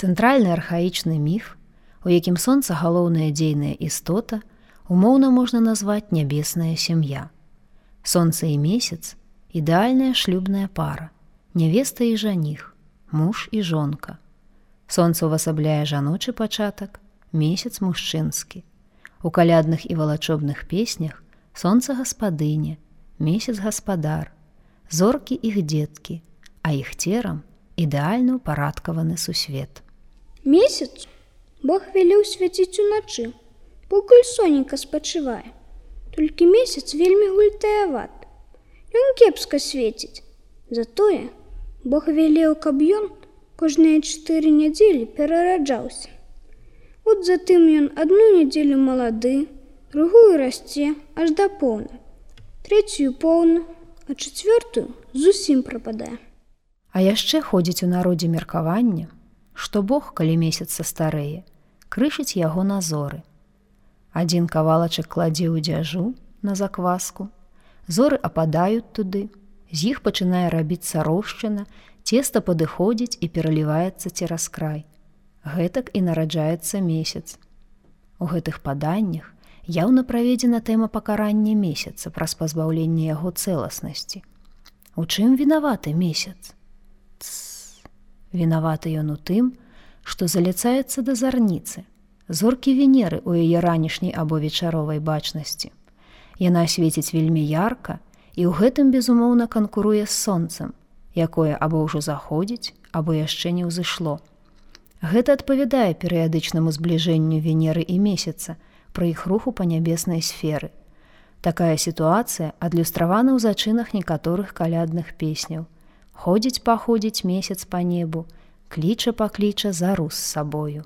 Цэнтральны архаічны міф, у якім сонца галоўная дзейная істота, умоўна можна назваць нябесная сям'я. Сонца і месяц ідэальная шлюбная пара, нявеста і жаніх, муж і жонка. Сонца ўвасабляе жаночы пачатак, месяц мужчынскі. У калядных і валачобных песнях сонца гаспадыня, месяц гаспадар, зоркі іх дзеткі, а іх церам ідэальна ўпарадкаваны сусвет. Месяц Бог велеў свяціць уначы, покуль соненька спачывае. Толькі месяц вельмі гультаяват. Ён кепска свеціць. Затое Бог велеў, каб ён кожныя чатыры нядзелі перараджаўся. От затым ён адну нядзелю малады, другую расце аж да поўна. Трэцюю поўна, а чацвёртую зусім прападае. А яшчэ ходзіць у народзе меркавання, што Бог, калі месяц састарэе, крышыць яго на зоры. Адзін кавалачак кладзе ў дзяжу на закваску. Зоры ападаюць туды, з іх пачынае рабіцца рошчына, цеста падыходзіць і пераліваецца цераз край гэтак і нараджаецца месяц. У гэтых паданнях яўна праведзена тэма пакарання месяца праз пазбаўленне яго цэласнасці. У чым вінаваты месяц? Вінаваты ён у тым, што заляцаецца да зарніцы, зоркі венеры ў яе ранішняй або вечаровай бачнасці. Яна свеціць вельмі ярка і ў гэтым безумоўна канкуруе з сонцам, якое або ўжо заходзіць, або яшчэ не ўзышло. Гэта адпавядае перыядычнаму збліжэнню венеры і месяца пры іх руху па нябеснай сферы. Такая сітуацыя адлюстравана ў зачынах некаторых калядных песняў. Ходзіць паходзіць месяц па небу, кліча пакліча зарус з сабою.